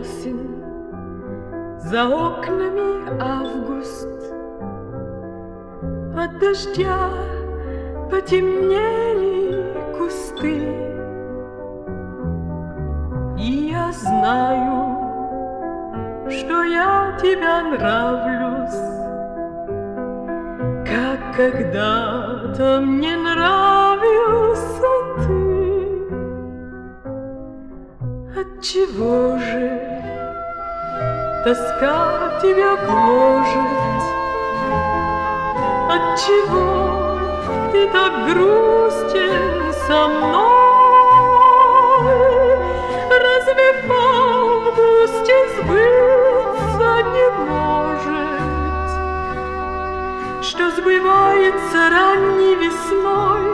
осень, за окнами август. От дождя потемнели кусты. И я знаю, что я тебя нравлюсь, как когда-то мне нравился ты. Отчего же тоска тебя гложет? Отчего ты так грустен со мной? Разве в августе сбыться не может, Что сбывается ранней весной,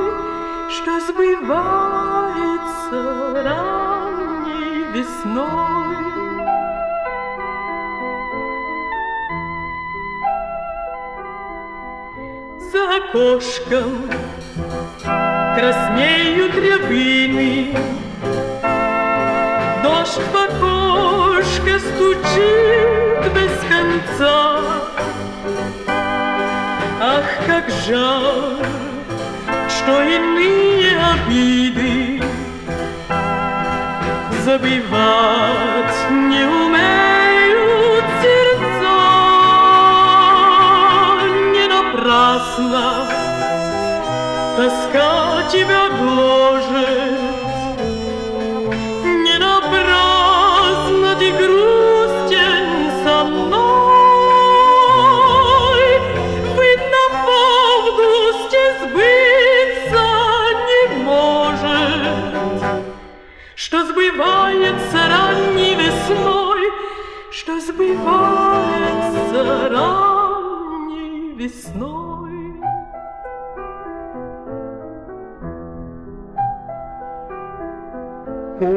Что сбывается ранней весной? Окошком. Краснеют рябины, Дождь в окошко стучит без конца. Ах, как жаль, что иные обиды Забивать не умеют напрасно тоска тебя гложет, не напрасно ты грустен со мной. Видно, в августе сбыться не может, Что сбывается ранней весной, Что сбывается ранней весной. Thank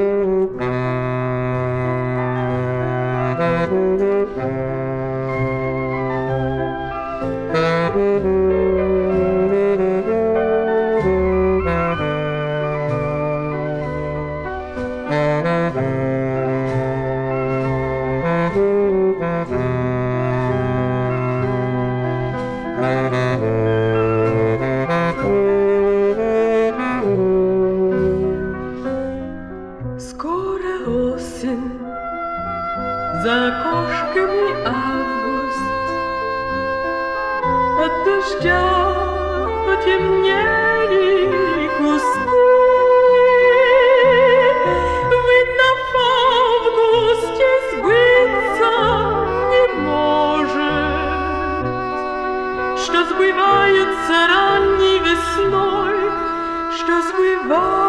you. Za koszkami august. Od deszcza pociemnieli chusty. Widno w augustie zbyca nie może Что сбывается ранней весной Что сбывается